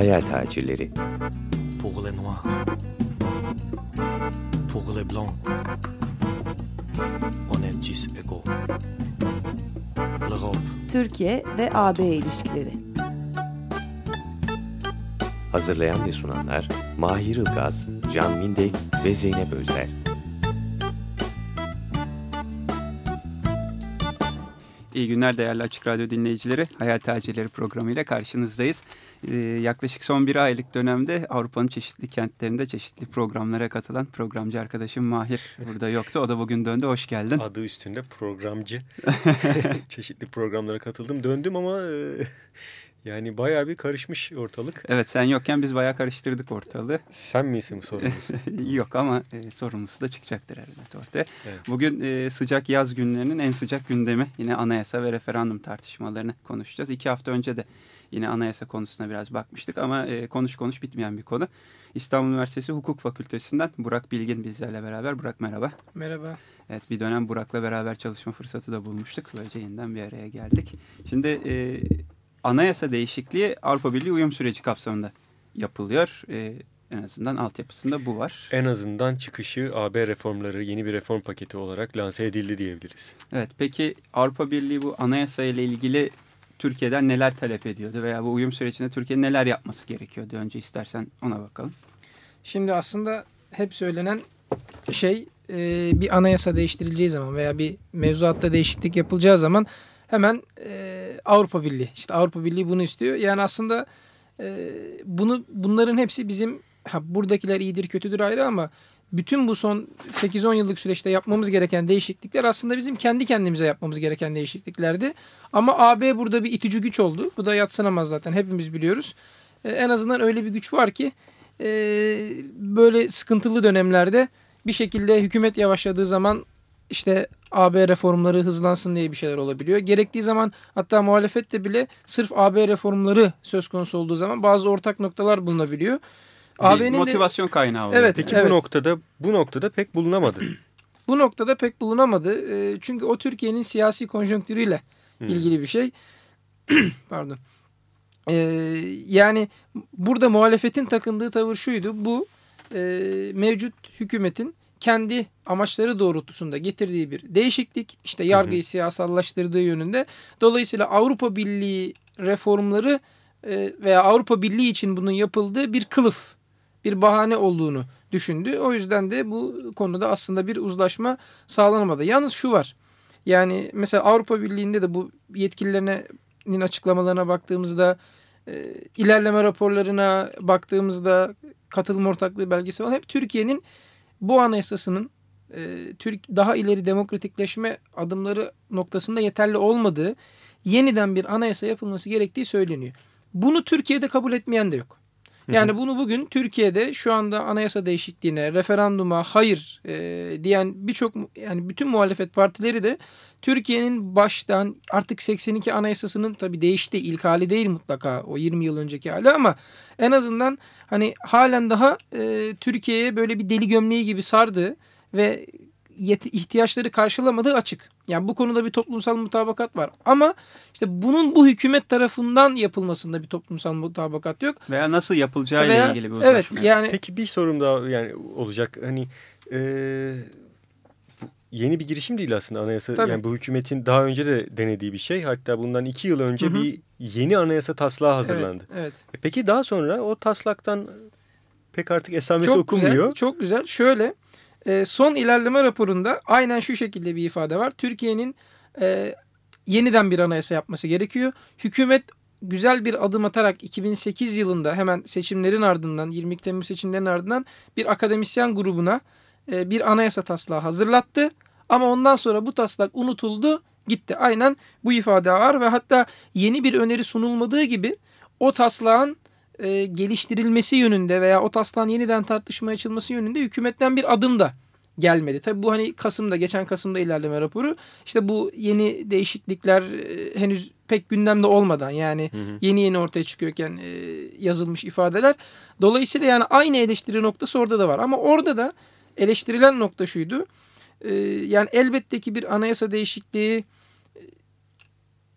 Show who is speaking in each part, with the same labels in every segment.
Speaker 1: Hayal tacirleri.
Speaker 2: Pour les noirs. Pour les blancs. On est tous égaux. L'Europe.
Speaker 3: Türkiye ve AB ilişkileri.
Speaker 1: Hazırlayan ve sunanlar Mahir Ilgaz, Can Mindek ve Zeynep Özer.
Speaker 4: İyi günler değerli Açık Radyo dinleyicileri. Hayal Tacirleri programıyla karşınızdayız. Ee, yaklaşık son bir aylık dönemde Avrupa'nın çeşitli kentlerinde çeşitli programlara katılan programcı arkadaşım Mahir burada yoktu. O da bugün döndü. Hoş geldin.
Speaker 5: Adı üstünde programcı. çeşitli programlara katıldım. Döndüm ama e, yani bayağı bir karışmış ortalık.
Speaker 4: Evet sen yokken biz bayağı karıştırdık ortalığı.
Speaker 5: Sen misin sorumlusu?
Speaker 4: Yok ama e, sorumlusu da çıkacaktır elbette ortaya.
Speaker 5: Evet.
Speaker 4: Bugün e, sıcak yaz günlerinin en sıcak gündemi yine anayasa ve referandum tartışmalarını konuşacağız. İki hafta önce de yine anayasa konusuna biraz bakmıştık ama e, konuş konuş bitmeyen bir konu. İstanbul Üniversitesi Hukuk Fakültesi'nden Burak Bilgin bizlerle beraber. Burak merhaba.
Speaker 6: Merhaba.
Speaker 4: Evet bir dönem Burak'la beraber çalışma fırsatı da bulmuştuk. Böylece yeniden bir araya geldik. Şimdi e, anayasa değişikliği Avrupa Birliği uyum süreci kapsamında yapılıyor. E, en azından altyapısında bu var.
Speaker 5: en azından çıkışı AB reformları yeni bir reform paketi olarak lanse edildi diyebiliriz.
Speaker 4: Evet peki Avrupa Birliği bu anayasa ile ilgili Türkiye'den neler talep ediyordu veya bu uyum sürecinde Türkiye neler yapması gerekiyordu? Önce istersen ona bakalım.
Speaker 6: Şimdi aslında hep söylenen şey e, bir anayasa değiştirileceği zaman veya bir mevzuatta değişiklik yapılacağı zaman hemen e, Avrupa Birliği işte Avrupa Birliği bunu istiyor. Yani aslında e, bunu bunların hepsi bizim ha, buradakiler iyidir kötüdür ayrı ama bütün bu son 8-10 yıllık süreçte yapmamız gereken değişiklikler aslında bizim kendi kendimize yapmamız gereken değişikliklerdi. Ama AB burada bir itici güç oldu. Bu da yatsınamaz zaten hepimiz biliyoruz. E, en azından öyle bir güç var ki e, böyle sıkıntılı dönemlerde bir şekilde hükümet yavaşladığı zaman işte AB reformları hızlansın diye bir şeyler olabiliyor. Gerektiği zaman hatta muhalefette bile sırf AB reformları söz konusu olduğu zaman bazı ortak noktalar bulunabiliyor. AB'nin de
Speaker 4: motivasyon kaynağı oluyor.
Speaker 6: Evet.
Speaker 5: Peki bu noktada bu noktada pek bulunamadı.
Speaker 6: bu noktada pek bulunamadı. E, çünkü o Türkiye'nin siyasi konjonktürüyle
Speaker 5: Hmm.
Speaker 6: ilgili bir şey. Pardon. E, yani burada muhalefetin takındığı tavır şuydu. Bu e, mevcut hükümetin kendi amaçları doğrultusunda getirdiği bir değişiklik. işte yargıyı siyasallaştırdığı yönünde. Dolayısıyla Avrupa Birliği reformları e, veya Avrupa Birliği için bunun yapıldığı bir kılıf, bir bahane olduğunu düşündü. O yüzden de bu konuda aslında bir uzlaşma sağlanamadı. Yalnız şu var. Yani mesela Avrupa Birliği'nde de bu yetkililerinin açıklamalarına baktığımızda e, ilerleme raporlarına baktığımızda katılım ortaklığı belgesi falan hep Türkiye'nin bu anayasasının e, Türk daha ileri demokratikleşme adımları noktasında yeterli olmadığı yeniden bir anayasa yapılması gerektiği söyleniyor. Bunu Türkiye'de kabul etmeyen de yok. Yani bunu bugün Türkiye'de şu anda anayasa değişikliğine, referanduma hayır e, diyen birçok yani bütün muhalefet partileri de Türkiye'nin baştan artık 82 anayasasının tabii değişti. ilk hali değil mutlaka o 20 yıl önceki hali ama en azından hani halen daha e, Türkiye'ye böyle bir deli gömleği gibi sardığı ve ihtiyaçları karşılamadığı açık. Yani bu konuda bir toplumsal mutabakat var. Ama işte bunun bu hükümet tarafından yapılmasında bir toplumsal mutabakat yok.
Speaker 4: Veya nasıl yapılacağı ile ilgili bir uzlaşma.
Speaker 6: Evet yani
Speaker 5: Peki bir sorum daha yani olacak. Hani e, bu yeni bir girişim değil aslında anayasa.
Speaker 6: Tabii.
Speaker 5: Yani bu hükümetin daha önce de denediği bir şey. Hatta bundan iki yıl önce
Speaker 6: Hı hı.
Speaker 5: bir yeni anayasa taslağı hazırlandı.
Speaker 6: Evet, evet.
Speaker 5: Peki daha sonra o taslaktan pek artık esamesi
Speaker 6: Çok
Speaker 5: okunmuyor.
Speaker 6: güzel, çok güzel. Şöyle e, son ilerleme raporunda aynen şu şekilde bir ifade var. Türkiye'nin e, yeniden bir anayasa yapması gerekiyor. Hükümet güzel bir adım atarak 2008 yılında hemen seçimlerin ardından 20 Temmuz seçimlerinin ardından bir akademisyen grubuna e, bir anayasa taslağı hazırlattı. Ama ondan sonra bu taslak unutuldu gitti. Aynen bu ifade var ve hatta yeni bir öneri sunulmadığı gibi o taslağın e, geliştirilmesi yönünde veya o taslağın yeniden tartışmaya açılması yönünde hükümetten bir adım da gelmedi. Tabii bu hani Kasım'da geçen Kasım'da ilerleme raporu işte bu yeni değişiklikler e, henüz pek gündemde olmadan yani yeni yeni ortaya çıkıyorken e, yazılmış ifadeler. Dolayısıyla yani aynı eleştiri noktası orada da var ama orada da eleştirilen nokta şuydu. E, yani elbette ki bir anayasa değişikliği e,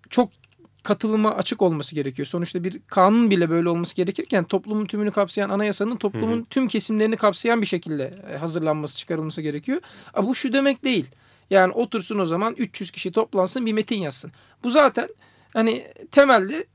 Speaker 6: çok katılıma açık olması gerekiyor. Sonuçta bir kanun bile böyle olması gerekirken toplumun tümünü kapsayan anayasanın toplumun
Speaker 5: Hı hı.
Speaker 6: tüm kesimlerini kapsayan bir şekilde e, hazırlanması, çıkarılması gerekiyor. Ama bu şu demek değil. Yani otursun o zaman 300 kişi toplansın bir metin yazsın. Bu zaten hani temelde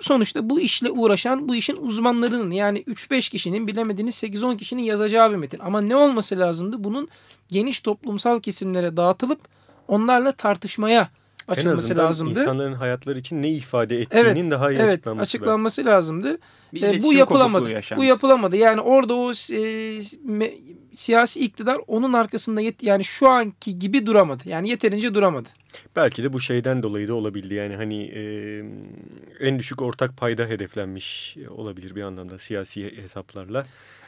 Speaker 6: sonuçta bu işle uğraşan bu işin uzmanlarının yani 3-5 kişinin bilemediğiniz 8-10 kişinin yazacağı bir metin. Ama ne olması lazımdı? Bunun geniş toplumsal kesimlere dağıtılıp onlarla tartışmaya
Speaker 5: en
Speaker 6: açılması
Speaker 5: azından
Speaker 6: lazımdı.
Speaker 5: insanların hayatları için ne ifade ettiğinin
Speaker 6: Evet,
Speaker 5: daha iyi
Speaker 6: evet
Speaker 5: açıklanması.
Speaker 6: açıklanması lazımdı. E, bu yapılamadı. Bu yapılamadı. Yani orada o e, me- siyasi iktidar onun arkasında yet yani şu anki gibi duramadı. Yani yeterince duramadı.
Speaker 5: Belki de bu şeyden dolayı da olabildi. Yani hani e, en düşük ortak payda hedeflenmiş olabilir bir anlamda siyasi hesaplarla.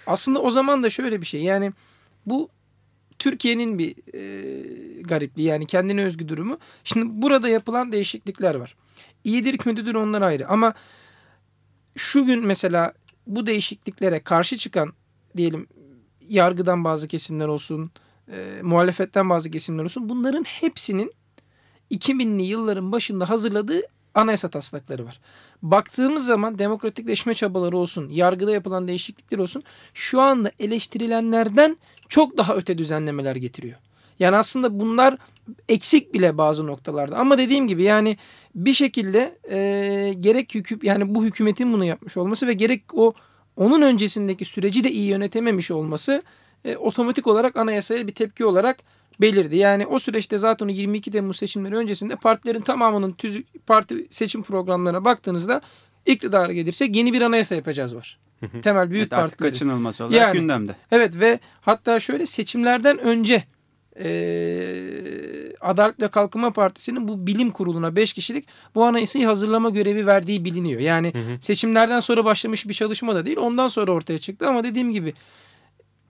Speaker 6: Aslında o zaman da şöyle bir şey. Yani bu Türkiye'nin bir e, garipliği yani kendine özgü durumu. Şimdi burada yapılan değişiklikler var. İyidir kötüdür onlar ayrı ama şu gün mesela bu değişikliklere karşı çıkan diyelim yargıdan bazı kesimler olsun, e, muhalefetten bazı kesimler olsun bunların hepsinin 2000'li yılların başında hazırladığı anayasa taslakları var. Baktığımız zaman demokratikleşme çabaları olsun, yargıda yapılan değişiklikler olsun şu anda eleştirilenlerden çok daha öte düzenlemeler getiriyor. Yani aslında bunlar eksik bile bazı noktalarda. Ama dediğim gibi yani bir şekilde e, gerek hüküm yani bu hükümetin bunu yapmış olması ve gerek o onun öncesindeki süreci de iyi yönetememiş olması e, otomatik olarak anayasaya bir tepki olarak belirdi. Yani o süreçte zaten o 22 Temmuz seçimleri öncesinde partilerin tamamının tüzü, parti seçim programlarına baktığınızda iktidara gelirse yeni bir anayasa yapacağız var. Temel büyük
Speaker 4: Evet, artık
Speaker 6: partilerin.
Speaker 4: kaçınılmaz olarak
Speaker 6: Yani.
Speaker 4: gündemde.
Speaker 6: Evet ve hatta şöyle seçimlerden önce e, Adalet ve Kalkınma Partisi'nin bu bilim kuruluna 5 kişilik bu anayasayı hazırlama görevi verdiği biliniyor. Yani seçimlerden sonra başlamış bir çalışma da değil ondan sonra ortaya çıktı ama dediğim gibi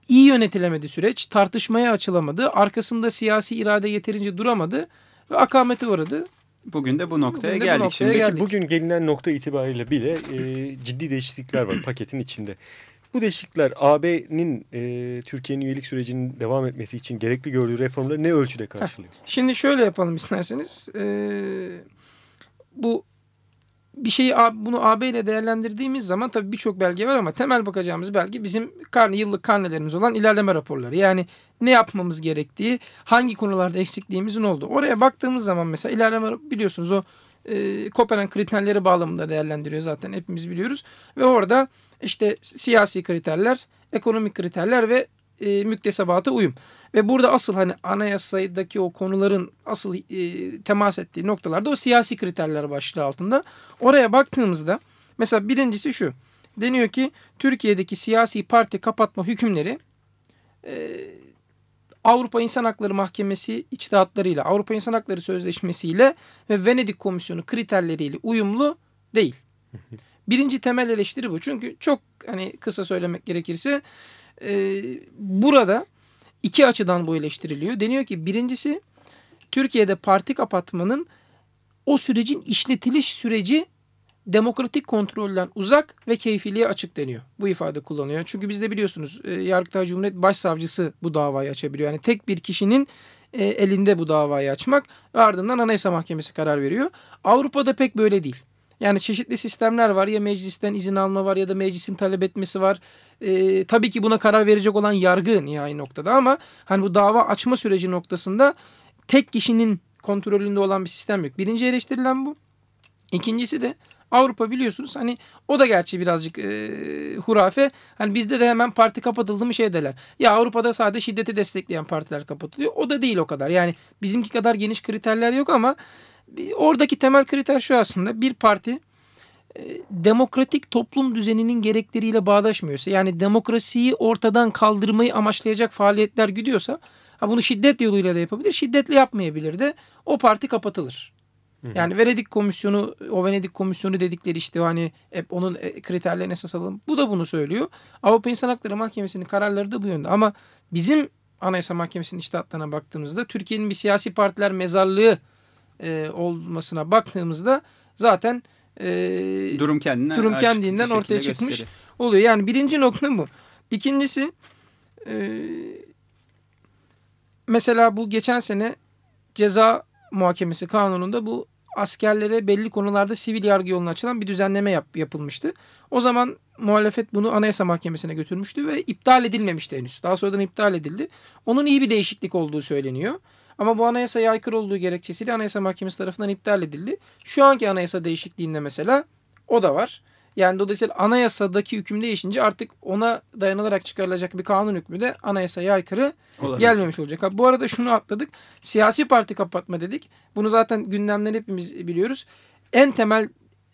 Speaker 6: iyi yönetilemedi süreç tartışmaya açılamadı arkasında siyasi irade yeterince duramadı ve akamete uğradı.
Speaker 4: Bugün de bu noktaya
Speaker 6: Bugün de bu
Speaker 4: geldik.
Speaker 6: noktaya
Speaker 4: Şimdi
Speaker 6: geldik.
Speaker 5: Peki bugün gelinen nokta itibariyle bile e, ciddi değişiklikler var paketin içinde. Bu değişiklikler AB'nin e, Türkiye'nin üyelik sürecinin devam etmesi için gerekli gördüğü reformları ne ölçüde karşılıyor?
Speaker 6: Şimdi şöyle yapalım isterseniz. Ee, bu bir şeyi bunu AB ile değerlendirdiğimiz zaman tabii birçok belge var ama temel bakacağımız belge bizim karne, yıllık karnelerimiz olan ilerleme raporları. Yani ne yapmamız gerektiği, hangi konularda eksikliğimizin olduğu. Oraya baktığımız zaman mesela ilerleme biliyorsunuz o e, Kopenhag kriterleri bağlamında değerlendiriyor zaten hepimiz biliyoruz. Ve orada işte siyasi kriterler, ekonomik kriterler ve e, müktesebata uyum. Ve burada asıl hani anayasadaki o konuların asıl e, temas ettiği noktalarda o siyasi kriterler başlığı altında. Oraya baktığımızda mesela birincisi şu. Deniyor ki Türkiye'deki siyasi parti kapatma hükümleri e, Avrupa İnsan Hakları Mahkemesi içtihatlarıyla, Avrupa İnsan Hakları Sözleşmesi'yle ve Venedik Komisyonu kriterleriyle uyumlu değil. Birinci temel eleştiri bu. Çünkü çok hani kısa söylemek gerekirse e, burada iki açıdan bu eleştiriliyor. Deniyor ki birincisi Türkiye'de parti kapatmanın o sürecin işletiliş süreci demokratik kontrolden uzak ve keyfiliğe açık deniyor. Bu ifade kullanıyor. Çünkü bizde biliyorsunuz e, Yargıtay Cumhuriyet Başsavcısı bu davayı açabiliyor. Yani tek bir kişinin e, elinde bu davayı açmak ve ardından Anayasa Mahkemesi karar veriyor. Avrupa'da pek böyle değil. Yani çeşitli sistemler var ya meclisten izin alma var ya da meclisin talep etmesi var. E, tabii ki buna karar verecek olan yargı nihai noktada ama hani bu dava açma süreci noktasında tek kişinin kontrolünde olan bir sistem yok. Birinci eleştirilen bu. İkincisi de Avrupa biliyorsunuz hani o da gerçi birazcık e, hurafe. Hani bizde de hemen parti kapatıldı mı şey derler. Ya Avrupa'da sadece şiddeti destekleyen partiler kapatılıyor. O da değil o kadar. Yani bizimki kadar geniş kriterler yok ama oradaki temel kriter şu aslında. Bir parti e, demokratik toplum düzeninin gerekleriyle bağdaşmıyorsa yani demokrasiyi ortadan kaldırmayı amaçlayacak faaliyetler gidiyorsa ha bunu şiddet yoluyla da yapabilir şiddetle yapmayabilir de o parti kapatılır. Yani Venedik Komisyonu, o Venedik Komisyonu dedikleri işte hani hep onun e, kriterlerine esas alın. Bu da bunu söylüyor. Avrupa İnsan Hakları Mahkemesi'nin kararları da bu yönde. Ama bizim Anayasa Mahkemesi'nin içtihatlarına baktığımızda Türkiye'nin bir siyasi partiler mezarlığı e, olmasına baktığımızda zaten e,
Speaker 4: Durum kendinden,
Speaker 6: durum kendinden ortaya çıkmış oluyor. Yani birinci nokta bu. İkincisi e, mesela bu geçen sene ceza muhakemesi kanununda bu askerlere belli konularda sivil yargı yoluna açılan bir düzenleme yap, yapılmıştı. O zaman muhalefet bunu Anayasa Mahkemesi'ne götürmüştü ve iptal edilmemişti henüz. Daha sonradan iptal edildi. Onun iyi bir değişiklik olduğu söyleniyor. Ama bu anayasaya aykırı olduğu gerekçesiyle Anayasa Mahkemesi tarafından iptal edildi. Şu anki anayasa değişikliğinde mesela o da var. Yani dolayısıyla anayasadaki hüküm değişince artık ona dayanılarak çıkarılacak bir kanun hükmü de anayasaya aykırı
Speaker 4: Olabilir.
Speaker 6: gelmemiş olacak. Ha, bu arada şunu atladık. Siyasi parti kapatma dedik. Bunu zaten gündemden hepimiz biliyoruz. En temel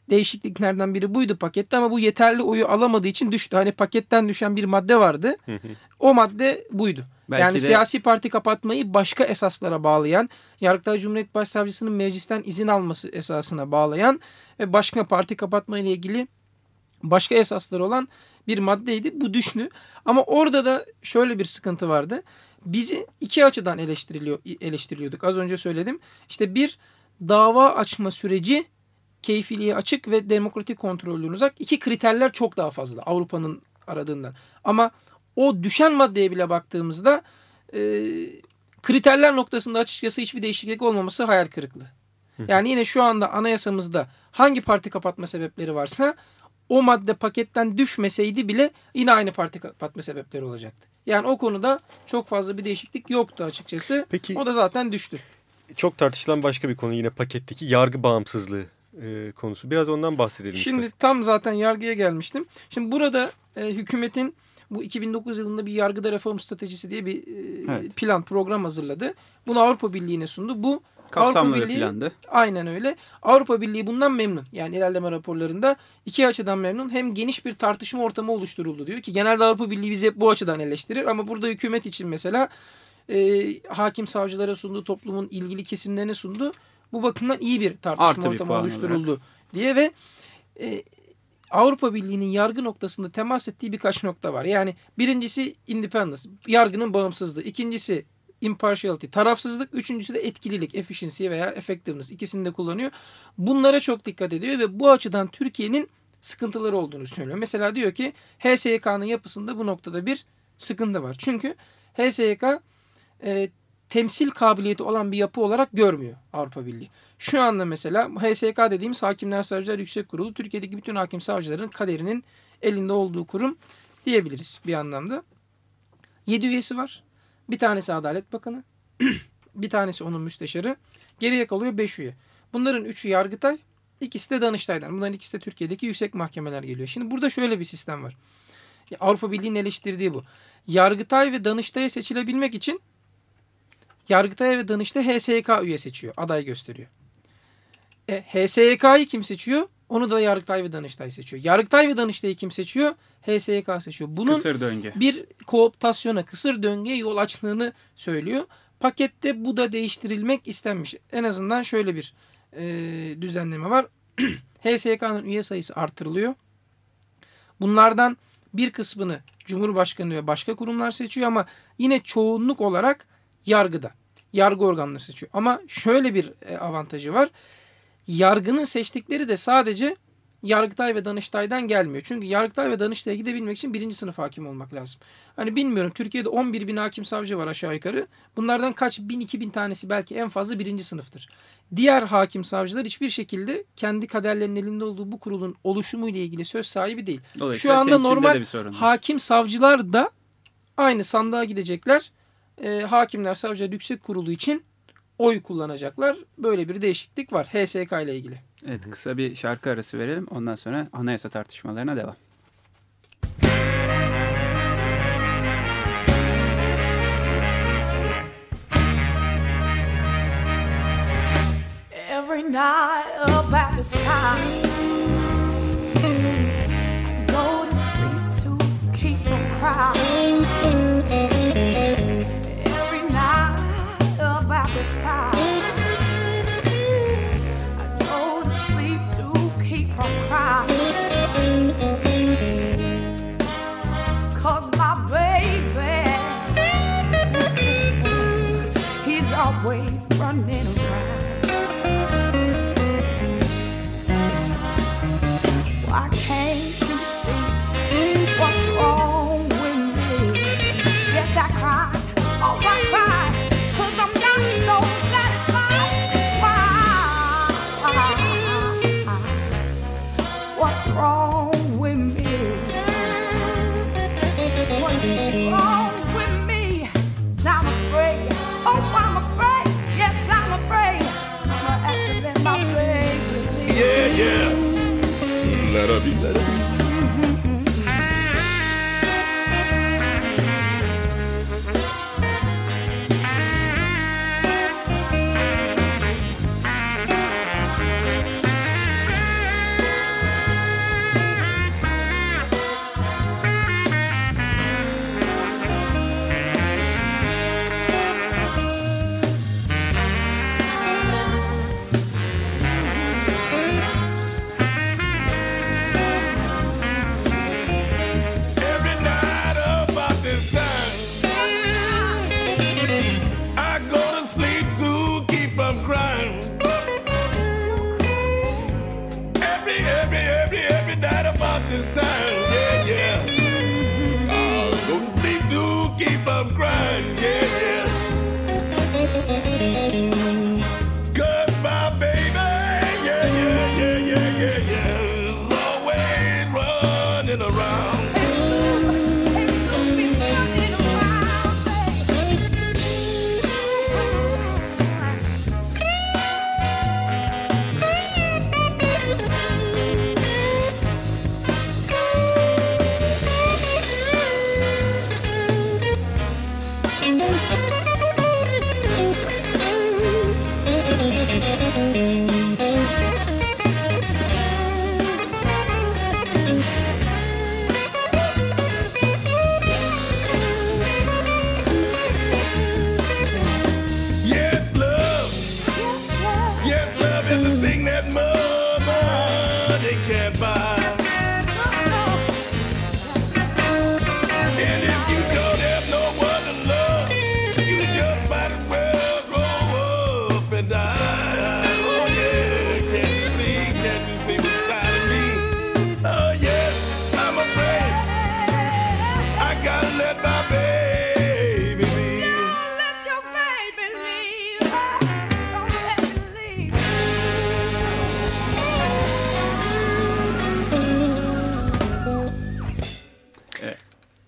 Speaker 6: değişikliklerden biri buydu pakette ama bu yeterli oyu alamadığı için düştü. Hani paketten düşen bir madde vardı. o madde buydu.
Speaker 4: Belki
Speaker 6: yani
Speaker 4: de-
Speaker 6: siyasi parti kapatmayı başka esaslara bağlayan, Yargıtay Cumhuriyet Başsavcısının meclisten izin alması esasına bağlayan ve başka parti kapatma ile ilgili başka esasları olan bir maddeydi. Bu düştü. Ama orada da şöyle bir sıkıntı vardı. Bizi iki açıdan eleştiriliyor, eleştiriliyorduk. Az önce söyledim. İşte bir dava açma süreci keyfiliğe açık ve demokratik kontrolden uzak. İki kriterler çok daha fazla Avrupa'nın aradığından. Ama o düşen maddeye bile baktığımızda e, kriterler noktasında açıkçası hiçbir değişiklik olmaması hayal kırıklığı. Yani yine şu anda anayasamızda hangi parti kapatma sebepleri varsa o madde paketten düşmeseydi bile yine aynı parti kapatma sebepleri olacaktı. Yani o konuda çok fazla bir değişiklik yoktu açıkçası.
Speaker 5: Peki-
Speaker 6: O da zaten düştü.
Speaker 5: Çok tartışılan başka bir konu yine paketteki yargı bağımsızlığı e, konusu. Biraz ondan bahsedelim.
Speaker 6: Şimdi
Speaker 5: istersen.
Speaker 6: tam zaten yargıya gelmiştim. Şimdi burada e, hükümetin bu 2009 yılında bir yargıda reform stratejisi diye bir e,
Speaker 4: Evet.
Speaker 6: plan program hazırladı. Bunu Avrupa Birliği'ne sundu. Bu
Speaker 4: Kapsamlı
Speaker 6: Avrupa
Speaker 4: bir
Speaker 6: Birliği-
Speaker 4: plandı.
Speaker 6: Aynen öyle. Avrupa Birliği bundan memnun. Yani ilerleme raporlarında iki açıdan memnun. Hem geniş bir tartışma ortamı oluşturuldu diyor ki genelde Avrupa Birliği bizi hep bu açıdan eleştirir. Ama burada hükümet için mesela e, hakim savcılara sundu, toplumun ilgili kesimlerine sundu. Bu bakımdan iyi bir tartışma
Speaker 4: Artı bir
Speaker 6: ortamı
Speaker 4: puan
Speaker 6: oluşturuldu diye ve e, Avrupa Birliği'nin yargı noktasında temas ettiği birkaç nokta var. Yani birincisi independence, yargının bağımsızlığı. İkincisi impartiality, tarafsızlık. Üçüncüsü de etkililik, efficiency veya effectiveness. İkisini de kullanıyor. Bunlara çok dikkat ediyor ve bu açıdan Türkiye'nin sıkıntıları olduğunu söylüyor. Mesela diyor ki HSYK'nın yapısında bu noktada bir sıkıntı var. Çünkü HSYK e, temsil kabiliyeti olan bir yapı olarak görmüyor Avrupa Birliği. Şu anda mesela HSK dediğimiz Hakimler Savcılar Yüksek Kurulu Türkiye'deki bütün hakim savcıların kaderinin elinde olduğu kurum diyebiliriz bir anlamda. 7 üyesi var. Bir tanesi Adalet Bakanı, bir tanesi onun müsteşarı. Geriye kalıyor 5 üye. Bunların 3'ü Yargıtay, ikisi de Danıştay'dan. Bunların ikisi de Türkiye'deki yüksek mahkemeler geliyor. Şimdi burada şöyle bir sistem var. Avrupa Birliği'nin eleştirdiği bu. Yargıtay ve Danıştay'a seçilebilmek için Yargıtay ve Danıştay HSYK üye seçiyor. Aday gösteriyor. E, HSYK'yı kim seçiyor? Onu da Yargıtay ve Danıştay seçiyor. Yargıtay ve Danıştay'ı kim seçiyor? HSYK seçiyor. Bunun
Speaker 4: Kısır döngü.
Speaker 6: bir kooptasyona, kısır döngüye yol açtığını söylüyor. Pakette bu da değiştirilmek istenmiş. En azından şöyle bir e, düzenleme var. HSYK'nın üye sayısı artırılıyor. Bunlardan bir kısmını Cumhurbaşkanı ve başka kurumlar seçiyor ama yine çoğunluk olarak yargıda. Yargı organları seçiyor. Ama şöyle bir e, avantajı var. Yargının seçtikleri de sadece Yargıtay ve Danıştay'dan gelmiyor. Çünkü Yargıtay ve Danıştay'a gidebilmek için birinci sınıf hakim olmak lazım. Hani bilmiyorum Türkiye'de 11 bin hakim savcı var aşağı yukarı. Bunlardan kaç bin iki bin tanesi belki en fazla birinci sınıftır. Diğer hakim savcılar hiçbir şekilde kendi kaderlerinin elinde olduğu bu kurulun oluşumu ile ilgili söz sahibi değil. Şu anda normal hakim savcılar da aynı sandığa gidecekler. Ee, Hakimler Savcılar Yüksek Kurulu için oy kullanacaklar. Böyle bir değişiklik var HSK ile ilgili.
Speaker 4: Evet kısa bir şarkı arası verelim. Ondan sonra anayasa tartışmalarına devam.
Speaker 7: Every night about this time,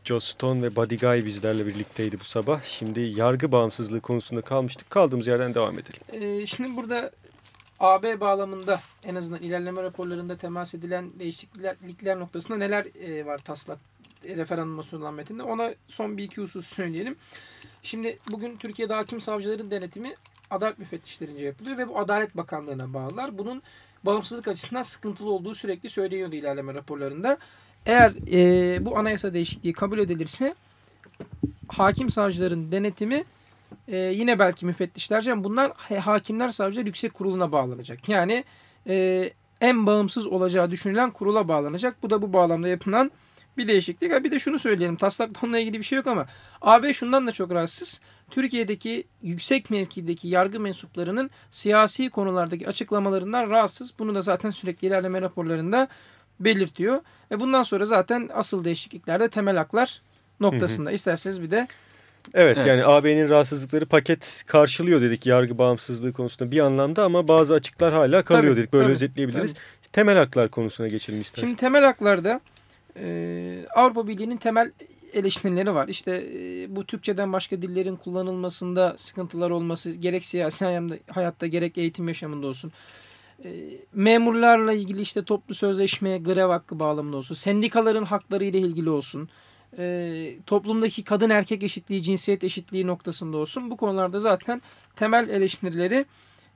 Speaker 5: Joe Stone ve Buddy Guy bizlerle birlikteydi bu sabah. Şimdi yargı bağımsızlığı konusunda kalmıştık. Kaldığımız yerden devam edelim.
Speaker 6: Ee, şimdi burada AB bağlamında en azından ilerleme raporlarında temas edilen değişiklikler noktasında neler e, var taslak e, referanduma sunulan metinde ona son bir iki husus söyleyelim. Şimdi bugün Türkiye'de hakim savcıların denetimi adalet müfettişlerince yapılıyor ve bu Adalet Bakanlığı'na bağlılar. Bunun bağımsızlık açısından sıkıntılı olduğu sürekli söyleniyordu ilerleme raporlarında. Eğer e, bu anayasa değişikliği kabul edilirse hakim savcıların denetimi e, yine belki müfettişlerce ama bunlar hakimler savcılar yüksek kuruluna bağlanacak. Yani e, en bağımsız olacağı düşünülen kurula bağlanacak. Bu da bu bağlamda yapılan bir değişiklik. Ha, bir de şunu söyleyelim. Taslakta onunla ilgili bir şey yok ama AB şundan da çok rahatsız. Türkiye'deki yüksek mevkideki yargı mensuplarının siyasi konulardaki açıklamalarından rahatsız. Bunu da zaten sürekli ilerleme raporlarında belirtiyor. Ve bundan sonra zaten asıl değişikliklerde temel haklar noktasında. İsterseniz bir de
Speaker 5: Evet,
Speaker 4: Evet.
Speaker 5: yani AB'nin rahatsızlıkları paket karşılıyor dedik yargı bağımsızlığı konusunda bir anlamda ama bazı açıklar hala kalıyor
Speaker 6: Tabii,
Speaker 5: dedik. Böyle
Speaker 6: tabii,
Speaker 5: özetleyebiliriz. Temel haklar konusuna geçelim isterseniz.
Speaker 6: Şimdi temel haklarda e, Avrupa Birliği'nin temel eleştirileri var. İşte e, bu Türkçeden başka dillerin kullanılmasında sıkıntılar olması gerek siyasi hayatta gerek eğitim yaşamında olsun. E, memurlarla ilgili işte toplu sözleşme, grev hakkı bağlamında olsun. Sendikaların hakları ile ilgili olsun. E, toplumdaki kadın erkek eşitliği, cinsiyet eşitliği noktasında olsun. Bu konularda zaten temel eleştirileri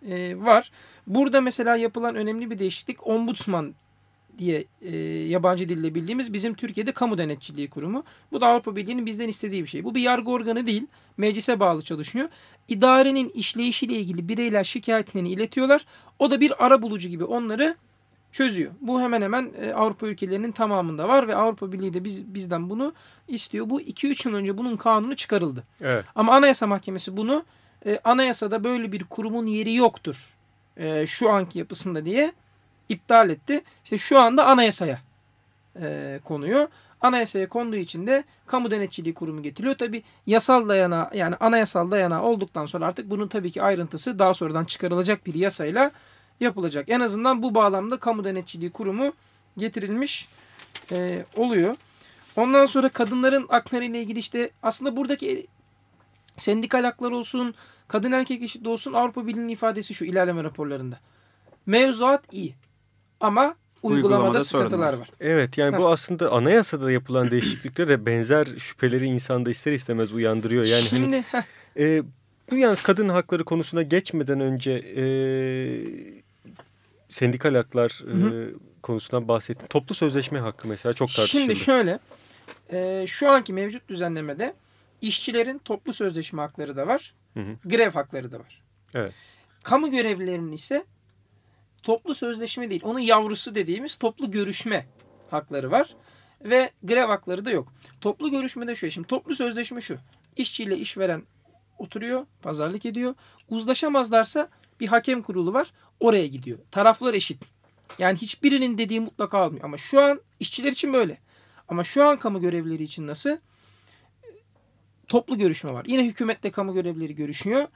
Speaker 6: e, var. Burada mesela yapılan önemli bir değişiklik ombudsman diye e, yabancı dille bildiğimiz bizim Türkiye'de kamu denetçiliği kurumu. Bu da Avrupa Birliği'nin bizden istediği bir şey. Bu bir yargı organı değil. Meclise bağlı çalışıyor. İdarenin işleyişiyle ilgili bireyler şikayetlerini iletiyorlar. O da bir ara bulucu gibi onları çözüyor. Bu hemen hemen e, Avrupa ülkelerinin tamamında var ve Avrupa Birliği de biz, bizden bunu istiyor. Bu 2-3 yıl önce bunun kanunu çıkarıldı.
Speaker 5: Evet.
Speaker 6: Ama Anayasa Mahkemesi bunu e, anayasada böyle bir kurumun yeri yoktur e, şu anki yapısında diye iptal etti. İşte şu anda anayasaya e, konuyor. Anayasaya konduğu için de kamu denetçiliği kurumu getiriliyor. Tabi yasal dayanağı yani anayasal dayanağı olduktan sonra artık bunun tabii ki ayrıntısı daha sonradan çıkarılacak bir yasayla yapılacak. En azından bu bağlamda kamu denetçiliği kurumu getirilmiş e, oluyor. Ondan sonra kadınların hakları ile ilgili işte aslında buradaki sendikal haklar olsun, kadın erkek eşitliği olsun Avrupa Birliği'nin ifadesi şu ilerleme raporlarında. Mevzuat iyi. Ama uygulamada,
Speaker 4: Uygulamada
Speaker 6: sıkıntılar
Speaker 4: sorunlar.
Speaker 6: var.
Speaker 5: Evet yani bu aslında anayasada yapılan değişiklikler de benzer şüpheleri insanda ister istemez uyandırıyor. Yani hani,
Speaker 6: Şimdi heh,
Speaker 5: e, bu yalnız kadın hakları konusuna geçmeden önce e, sendikal haklar e, konusundan bahsettim. Toplu sözleşme hakkı mesela çok tartışıldı.
Speaker 6: Şimdi şöyle e, şu anki mevcut düzenlemede işçilerin toplu sözleşme hakları da var.
Speaker 5: Hı hı.
Speaker 6: Grev hakları da var.
Speaker 5: Evet.
Speaker 6: Kamu görevlilerinin ise toplu sözleşme değil onun yavrusu dediğimiz toplu görüşme hakları var. Ve grev hakları da yok. Toplu görüşmede şu. Şimdi toplu sözleşme şu. İşçiyle işveren oturuyor, pazarlık ediyor. Uzlaşamazlarsa bir hakem kurulu var. Oraya gidiyor. Taraflar eşit. Yani hiçbirinin dediği mutlaka almıyor. Ama şu an işçiler için böyle. Ama şu an kamu görevlileri için nasıl? Toplu görüşme var. Yine hükümetle kamu görevlileri görüşüyor.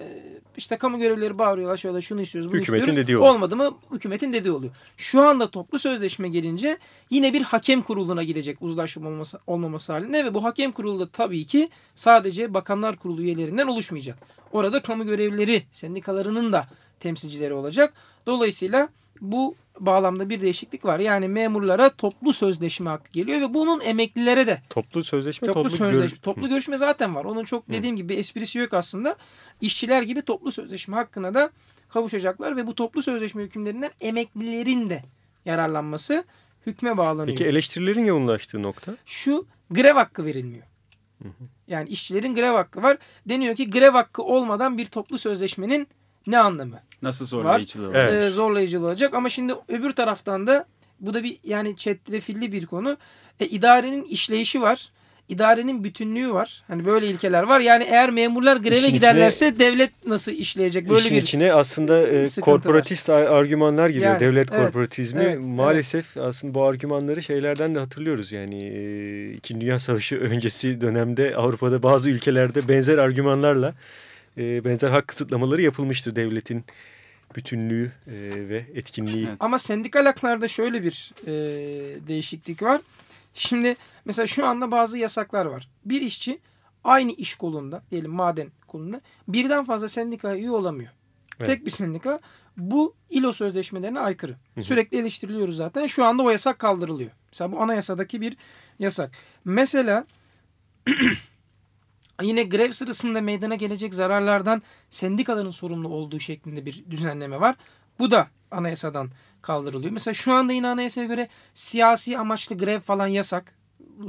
Speaker 6: Ee, işte kamu görevlileri bağırıyorlar şöyle şunu istiyoruz bunu
Speaker 5: Hükümetin
Speaker 6: istiyoruz.
Speaker 5: dediği oluyor.
Speaker 6: Olmadı mı hükümetin dediği oluyor. Şu anda toplu sözleşme gelince yine bir hakem kuruluna gidecek uzlaşma olması, olmaması halinde ve bu hakem kurulu da tabii ki sadece bakanlar kurulu üyelerinden oluşmayacak. Orada kamu görevlileri sendikalarının da temsilcileri olacak. Dolayısıyla bu bağlamda bir değişiklik var. Yani memurlara toplu sözleşme hakkı geliyor ve bunun emeklilere de
Speaker 5: Toplu sözleşme,
Speaker 6: toplu,
Speaker 5: toplu,
Speaker 6: sözleşme,
Speaker 5: görüş-
Speaker 6: toplu görüşme zaten var. Onun çok dediğim gibi bir esprisi yok aslında. İşçiler gibi toplu sözleşme hakkına da kavuşacaklar ve bu toplu sözleşme hükümlerinden emeklilerin de yararlanması hükme bağlanıyor.
Speaker 5: Peki eleştirilerin yoğunlaştığı nokta?
Speaker 6: Şu grev hakkı verilmiyor. Yani işçilerin grev hakkı var. Deniyor ki grev hakkı olmadan bir toplu sözleşmenin ne anlamı?
Speaker 4: Nasıl zorlayıcılığı var?
Speaker 5: Evet.
Speaker 6: e, zorlayıcı olacak. Ama şimdi öbür taraftan da bu da bir yani çetrefilli bir konu. E, idarenin işleyişi var. İdarenin bütünlüğü var. Hani böyle ilkeler var. Yani eğer memurlar greve
Speaker 5: İşin
Speaker 6: giderlerse devlet nasıl işleyecek? Böyle
Speaker 5: İşin
Speaker 6: bir
Speaker 5: içine aslında e,
Speaker 6: var.
Speaker 5: korporatist ar- argümanlar giriyor.
Speaker 6: Yani,
Speaker 5: Devlet
Speaker 6: evet,
Speaker 5: korporatizmi
Speaker 6: evet,
Speaker 5: maalesef aslında bu argümanları şeylerden de hatırlıyoruz. Yani e, İkinci Dünya Savaşı öncesi dönemde Avrupa'da bazı ülkelerde benzer argümanlarla e, benzer hak kısıtlamaları yapılmıştır devletin bütünlüğü e, ve etkinliği.
Speaker 4: Evet.
Speaker 6: Ama sendikal haklarda şöyle bir e, değişiklik var. Şimdi mesela şu anda bazı yasaklar var. Bir işçi aynı iş kolunda diyelim maden kolunda birden fazla sendikaya üye olamıyor.
Speaker 5: Evet.
Speaker 6: Tek bir sendika. Bu ILO sözleşmelerine aykırı. Sürekli eleştiriliyoruz zaten. Şu anda o yasak kaldırılıyor. Mesela bu anayasadaki bir yasak. Mesela yine grev sırasında meydana gelecek zararlardan sendikaların sorumlu olduğu şeklinde bir düzenleme var. Bu da anayasadan kaldırılıyor. Mesela şu anda yine anayasaya göre siyasi amaçlı grev falan yasak.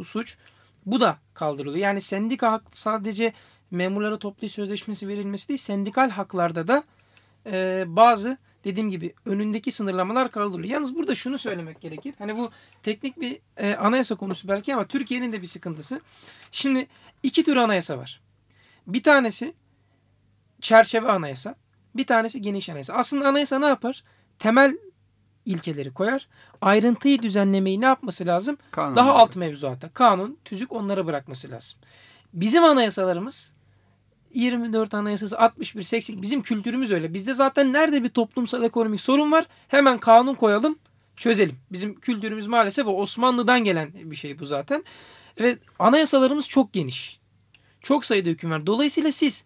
Speaker 6: Suç. Bu da kaldırılıyor. Yani sendika hak sadece memurlara toplu sözleşmesi verilmesi değil, sendikal haklarda da e, bazı dediğim gibi önündeki sınırlamalar kaldırılıyor. Yalnız burada şunu söylemek gerekir. Hani bu teknik bir e, anayasa konusu belki ama Türkiye'nin de bir sıkıntısı. Şimdi iki tür anayasa var. Bir tanesi çerçeve anayasa. Bir tanesi geniş anayasa. Aslında anayasa ne yapar? Temel ilkeleri koyar. Ayrıntıyı düzenlemeyi ne yapması lazım?
Speaker 4: Kanun
Speaker 6: Daha alt mevzuata. Kanun, tüzük onlara bırakması lazım. Bizim anayasalarımız 24 anayasası 61 80 bizim kültürümüz öyle. Bizde zaten nerede bir toplumsal ekonomik sorun var hemen kanun koyalım çözelim. Bizim kültürümüz maalesef o Osmanlı'dan gelen bir şey bu zaten. Ve anayasalarımız çok geniş. Çok sayıda hüküm var. Dolayısıyla siz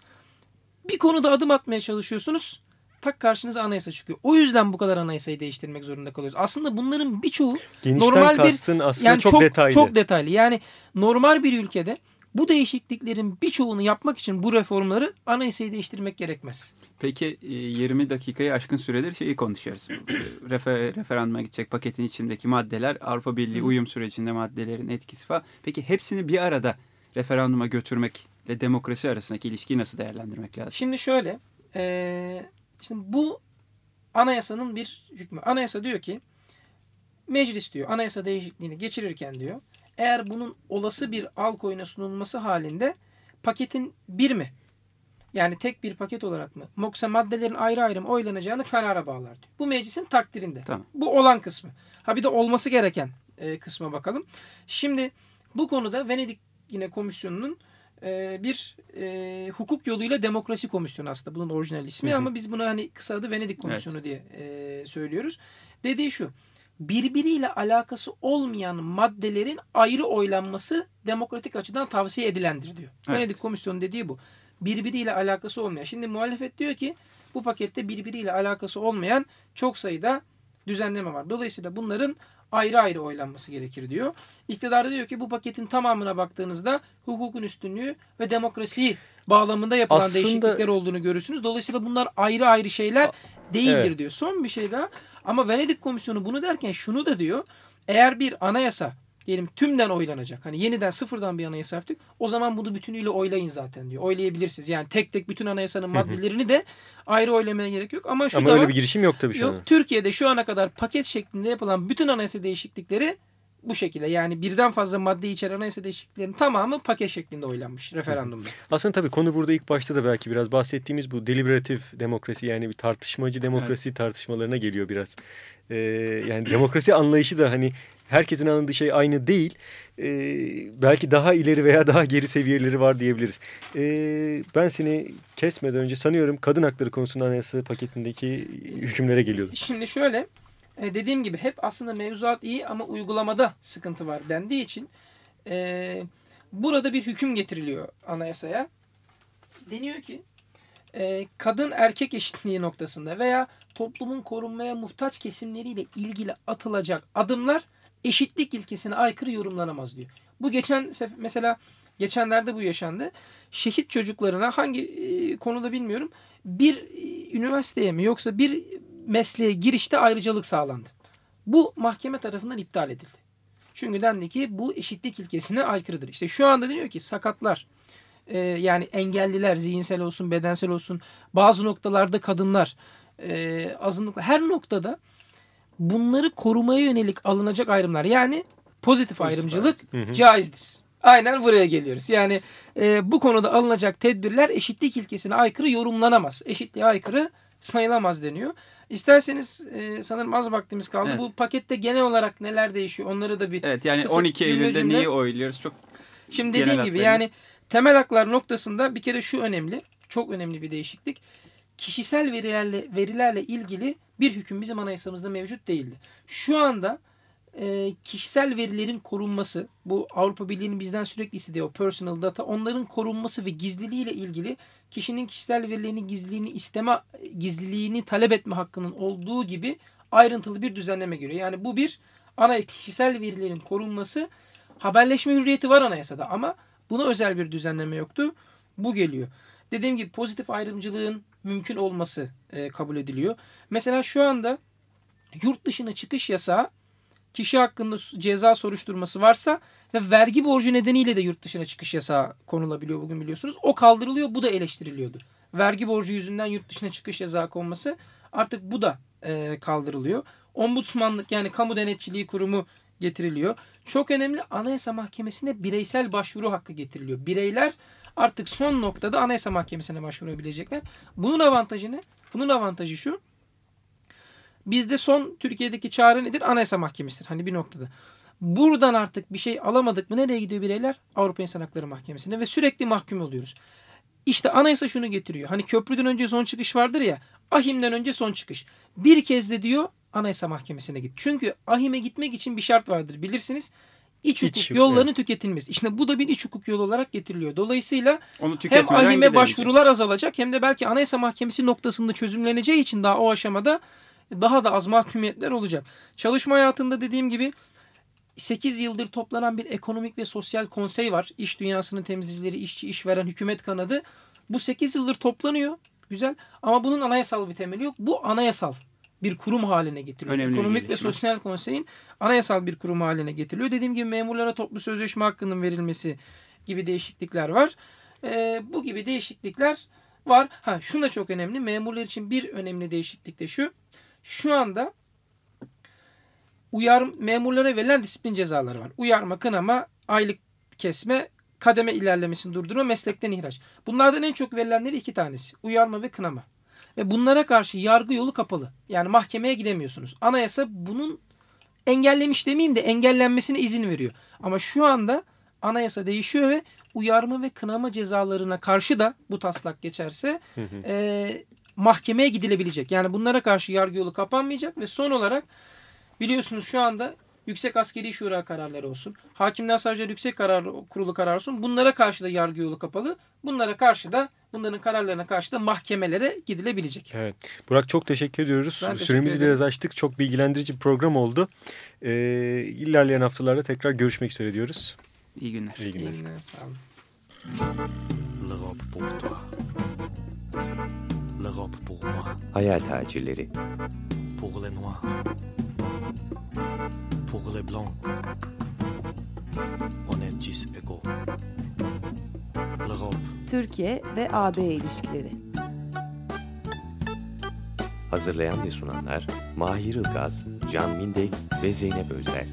Speaker 6: bir konuda adım atmaya çalışıyorsunuz. Tak karşınıza anayasa çıkıyor. O yüzden bu kadar anayasayı değiştirmek zorunda kalıyoruz. Aslında bunların birçoğu
Speaker 5: Genişten
Speaker 6: normal bir yani
Speaker 5: çok,
Speaker 6: çok
Speaker 5: detaylı.
Speaker 6: Çok detaylı. Yani normal bir ülkede bu değişikliklerin birçoğunu yapmak için bu reformları anayasayı değiştirmek gerekmez.
Speaker 4: Peki e, 20 dakikayı aşkın süredir şeyi konuşuyoruz. E, Refer, referanduma gidecek paketin içindeki maddeler, Avrupa Birliği uyum sürecinde maddelerin etkisi falan. Peki hepsini bir arada referanduma götürmekle demokrasi arasındaki ilişkiyi nasıl değerlendirmek lazım?
Speaker 6: Şimdi şöyle, eee şimdi bu anayasanın bir hükmü. Anayasa diyor ki, meclis diyor, anayasa değişikliğini geçirirken diyor, eğer bunun olası bir al koyuna sunulması halinde paketin bir mi? Yani tek bir paket olarak mı? Yoksa maddelerin ayrı ayrı mı oylanacağını karara bağlar diyor. Bu meclisin takdirinde.
Speaker 4: Tamam.
Speaker 6: Bu olan kısmı. Ha bir de olması gereken e, kısma bakalım. Şimdi bu konuda Venedik yine komisyonunun e, bir e, hukuk yoluyla demokrasi komisyonu aslında bunun orijinal ismi
Speaker 5: Hı hı.
Speaker 6: ama biz buna hani kısa adı Venedik komisyonu diye e, söylüyoruz. Dediği şu birbiriyle alakası olmayan maddelerin ayrı oylanması demokratik açıdan tavsiye edilendir diyor.
Speaker 4: Evet.
Speaker 6: Venedik komisyonu dediği bu. Birbiriyle alakası olmayan. Şimdi muhalefet diyor ki bu pakette birbiriyle alakası olmayan çok sayıda düzenleme var. Dolayısıyla bunların ayrı ayrı oylanması gerekir diyor. İktidar da diyor ki bu paketin tamamına baktığınızda hukukun üstünlüğü ve demokrasiyi bağlamında yapılan
Speaker 5: Aslında-
Speaker 6: değişiklikler olduğunu görürsünüz. Dolayısıyla bunlar ayrı ayrı şeyler değildir
Speaker 5: Evet.
Speaker 6: diyor. Son bir şey daha ama Venedik Komisyonu bunu derken şunu da diyor. Eğer bir anayasa diyelim tümden oylanacak. Hani yeniden sıfırdan bir anayasa yaptık. O zaman bunu bütünüyle oylayın zaten diyor. Oylayabilirsiniz. Yani tek tek bütün anayasanın maddelerini de ayrı oylamaya gerek yok. Ama şu
Speaker 5: Ama
Speaker 6: da
Speaker 5: öyle
Speaker 6: var.
Speaker 5: bir girişim yok tabii şu
Speaker 6: Yok
Speaker 5: an.
Speaker 6: Türkiye'de şu ana kadar paket şeklinde yapılan bütün anayasa değişiklikleri bu şekilde. Yani birden fazla madde içeren anayasa değişikliklerinin tamamı paket şeklinde oylanmış referandumda.
Speaker 5: Aslında tabii konu burada ilk başta da belki biraz bahsettiğimiz bu deliberatif demokrasi yani bir tartışmacı demokrasi tartışmalarına geliyor biraz. Ee, yani demokrasi anlayışı da hani herkesin anladığı şey aynı değil. Ee, belki daha ileri veya daha geri seviyeleri var diyebiliriz. Ee, ben seni kesmeden önce sanıyorum kadın hakları konusunda anayasa paketindeki hükümlere geliyordum.
Speaker 6: Şimdi şöyle e, dediğim gibi hep aslında mevzuat iyi ama uygulamada sıkıntı var dendiği için e, burada bir hüküm getiriliyor anayasaya. Deniyor ki e, kadın erkek eşitliği noktasında veya toplumun korunmaya muhtaç kesimleriyle ilgili atılacak adımlar eşitlik ilkesine aykırı yorumlanamaz diyor. Bu geçen mesela geçenlerde bu yaşandı. Şehit çocuklarına hangi e, konuda bilmiyorum bir e, üniversiteye mi yoksa bir mesleğe girişte ayrıcalık sağlandı. Bu mahkeme tarafından iptal edildi. Çünkü dendi ki bu eşitlik ilkesine aykırıdır. İşte şu anda deniyor ki sakatlar e, yani engelliler zihinsel olsun bedensel olsun bazı noktalarda kadınlar e, azınlıklar her noktada bunları korumaya yönelik alınacak ayrımlar yani pozitif, ayrımcılık caizdir. Aynen buraya geliyoruz. Yani e, bu konuda alınacak tedbirler eşitlik ilkesine aykırı yorumlanamaz. Eşitliğe aykırı sayılamaz deniyor. İsterseniz e, sanırım az vaktimiz kaldı.
Speaker 4: Evet.
Speaker 6: Bu pakette genel olarak neler değişiyor onları da bir
Speaker 4: Evet yani
Speaker 6: Kısa
Speaker 4: 12
Speaker 6: cümle
Speaker 4: Eylül'de
Speaker 6: cümle.
Speaker 4: neyi oyluyoruz? Çok
Speaker 6: Şimdi dediğim gibi yani temel haklar noktasında bir kere şu önemli. Çok önemli bir değişiklik. Kişisel verilerle verilerle ilgili bir hüküm bizim anayasamızda mevcut değildi. Şu anda e, kişisel verilerin korunması, bu Avrupa Birliği'nin bizden sürekli istediği o personal data, onların korunması ve gizliliği ile ilgili kişinin kişisel verilerini gizliliğini isteme, gizliliğini talep etme hakkının olduğu gibi ayrıntılı bir düzenleme giriyor. Yani bu bir ana kişisel verilerin korunması haberleşme hürriyeti var anayasada ama buna özel bir düzenleme yoktu. Bu geliyor. Dediğim gibi pozitif ayrımcılığın mümkün olması e, kabul ediliyor. Mesela şu anda yurt dışına çıkış yasağı kişi hakkında ceza soruşturması varsa ve vergi borcu nedeniyle de yurt dışına çıkış yasağı konulabiliyor bugün biliyorsunuz. O kaldırılıyor. Bu da eleştiriliyordu. Vergi borcu yüzünden yurt dışına çıkış yasağı konması artık bu da e, kaldırılıyor. Ombudsmanlık yani kamu denetçiliği kurumu getiriliyor. Çok önemli Anayasa Mahkemesi'ne bireysel başvuru hakkı getiriliyor. Bireyler artık son noktada Anayasa Mahkemesi'ne başvurabilecekler. Bunun avantajı ne? Bunun avantajı şu. Bizde son Türkiye'deki çağrı nedir? Anayasa Mahkemesi'dir. Hani bir noktada. Buradan artık bir şey alamadık mı nereye gidiyor bireyler? Avrupa İnsan Hakları Mahkemesi'ne ve sürekli mahkum oluyoruz. İşte anayasa şunu getiriyor. Hani köprüden önce son çıkış vardır ya. Ahim'den önce son çıkış. Bir kez de diyor Anayasa Mahkemesi'ne git. Çünkü Ahim'e gitmek için bir şart vardır bilirsiniz. İç hukuk
Speaker 5: İç-
Speaker 6: yollarının tüketilmesi. İşte bu da bir iç hukuk yolu olarak getiriliyor. Dolayısıyla hem ahime başvurular azalacak hem de belki Anayasa Mahkemesi noktasında çözümleneceği için daha o aşamada daha da az mahkumiyetler olacak. Çalışma hayatında dediğim gibi 8 yıldır toplanan bir ekonomik ve sosyal konsey var. İş dünyasının temsilcileri, işçi, işveren, hükümet kanadı. Bu 8 yıldır toplanıyor. Güzel. Ama bunun anayasal bir temeli yok. Bu anayasal bir kurum haline getiriliyor.
Speaker 4: Önemli
Speaker 6: Ekonomik ve. Sosyal Konsey'in anayasal bir kurum haline getiriliyor. Dediğim gibi memurlara toplu sözleşme hakkının verilmesi gibi değişiklikler var. Ee, bu gibi değişiklikler var. Ha şunu da çok önemli. Memurlar için bir önemli değişiklik de şu. Şu anda uyar memurlara verilen disiplin cezaları var. Uyarma, kınama, aylık kesme, kademe ilerlemesini durdurma, meslekten ihraç. Bunlardan en çok verilenleri iki tanesi. Uyarma ve kınama. Ve bunlara karşı yargı yolu kapalı. Yani mahkemeye gidemiyorsunuz. Anayasa bunun engellemiş demeyeyim de engellenmesine izin veriyor. Ama şu anda anayasa değişiyor ve uyarma ve kınama cezalarına karşı da bu taslak geçerse e, mahkemeye gidilebilecek. Yani bunlara karşı yargı yolu kapanmayacak ve son olarak biliyorsunuz şu anda Yüksek Askeri Şura kararları olsun. Hakimler Savcılar Yüksek Karar Kurulu kararı olsun. Bunlara karşı da yargı yolu kapalı. Bunlara karşı da bunların kararlarına karşı da mahkemelere gidilebilecek.
Speaker 5: Evet. Burak çok teşekkür ediyoruz.
Speaker 6: Ben teşekkür
Speaker 5: Süremizi
Speaker 6: ederim.
Speaker 5: biraz açtık. Çok bilgilendirici bir program oldu. Ee, ilerleyen haftalarda tekrar görüşmek üzere diyoruz.
Speaker 4: İyi günler.
Speaker 5: İyi günler.
Speaker 6: İyi günler. Sağ olun.
Speaker 1: Hayal tacirleri.
Speaker 2: Pour les noirs. Pour les blancs. On est tous égaux. L'Europe
Speaker 3: Türkiye ve AB ilişkileri.
Speaker 1: Hazırlayan ve sunanlar Mahir Ilgaz, Can Mindek ve Zeynep Özler.